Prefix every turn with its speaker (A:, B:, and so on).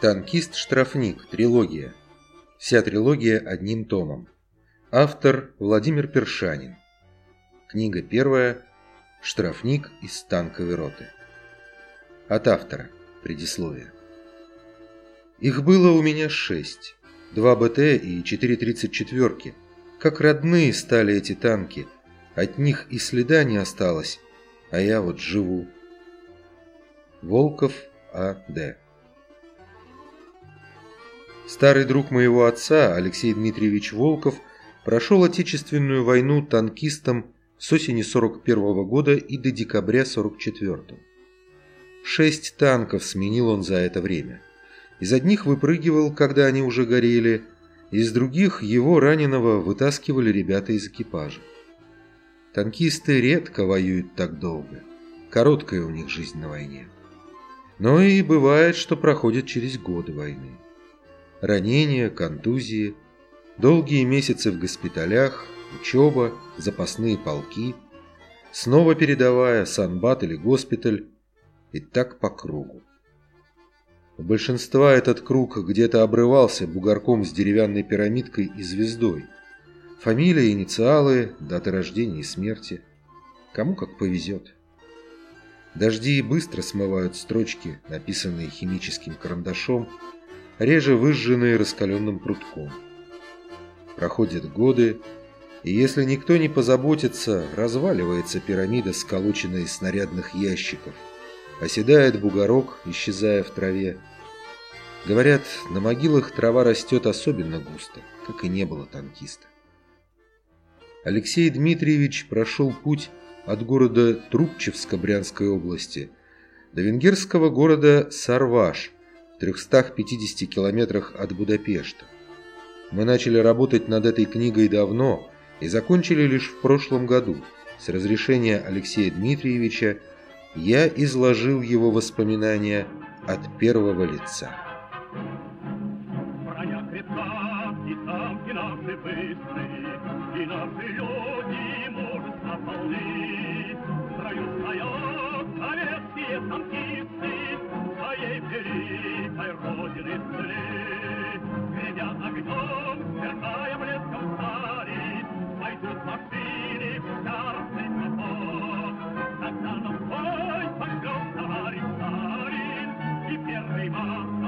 A: Танкист-штрафник. Трилогия. Вся трилогия одним томом. Автор Владимир Першанин. Книга первая. Штрафник из танковой роты. От автора. Предисловие. Их было у меня шесть. Два БТ и четыре тридцать четверки. Как родные стали эти танки. От них и следа не осталось, а я вот живу. Волков А.Д. Старый друг моего отца, Алексей Дмитриевич Волков, прошел Отечественную войну танкистом с осени 41 -го года и до декабря 44 -го. Шесть танков сменил он за это время. Из одних выпрыгивал, когда они уже горели, из других его раненого вытаскивали ребята из экипажа. Танкисты редко воюют так долго. Короткая у них жизнь на войне. Но и бывает, что проходят через годы войны. Ранения, контузии, долгие месяцы в госпиталях, учеба, запасные полки, снова передавая санбат или госпиталь, и так по кругу. У большинства этот круг где-то обрывался бугорком с деревянной пирамидкой и звездой. Фамилия, инициалы, даты рождения и смерти. Кому как повезет. Дожди быстро смывают строчки, написанные химическим карандашом, реже выжженные раскаленным прутком. Проходят годы, и если никто не позаботится, разваливается пирамида, сколоченная из снарядных ящиков. Оседает бугорок, исчезая в траве. Говорят, на могилах трава растет особенно густо, как и не было танкиста. Алексей Дмитриевич прошел путь от города Трубчевска Брянской области до венгерского города Сарваш – 350 километрах от Будапешта. Мы начали работать над этой книгой давно и закончили лишь в прошлом году. С разрешения Алексея Дмитриевича я изложил его воспоминания от первого лица великой Родины вслед. Гремя огнем, сверкая блеском стали, Пойдут машины в царский поход. Тогда нам бой пошлем, товарищ Сталин, И первый март